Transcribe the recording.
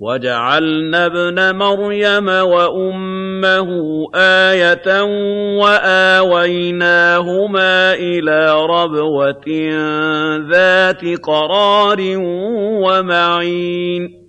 وَجَعَلْنَا ابْنَ مَرْيَمَ وَأُمَّهُ آيَةً وَآوَيْنَاهُمَا إِلَىٰ رَبْوَةٍ ذَاتِ قَرَارٍ وَمَعِينٍ